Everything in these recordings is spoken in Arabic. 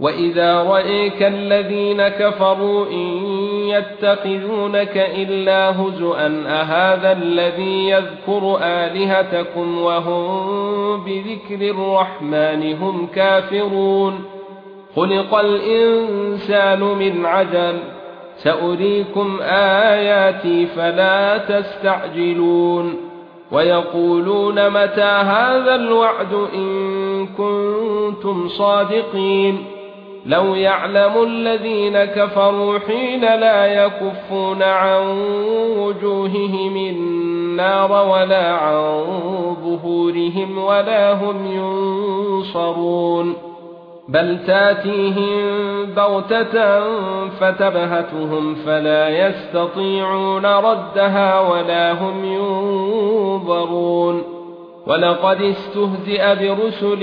واذا رايك الذين كفروا ان يتخذونك الا هزوا اهذا الذي يذكر الهتكم وهم بذكر الرحمن هم كافرون خلق الانسان من عجل ساريكم اياتي فلا تستعجلون ويقولون متى هذا الوعد ان كنتم صادقين لو يعلم الذين كفروا حين لا يكفون عن وجوههم النار ولا عن ظهورهم ولا هم ينصرون بل تاتيهم بغتة فتبهتهم فلا يستطيعون ردها ولا هم ينظرون. ولقد استهزئ برسل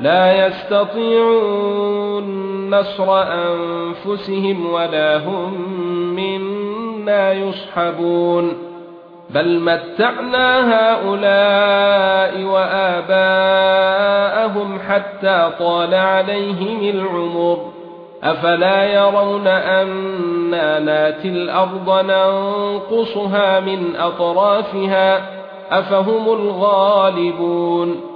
لا يستطيعون نصر أنفسهم ولا هم منا يصحبون. بل متعنا هؤلاء وآباءهم حتى طال عليهم العمر. أفلا يرون أنا ناتي الأرض ننقصها من أطرافها؟ أفهم الغالبون.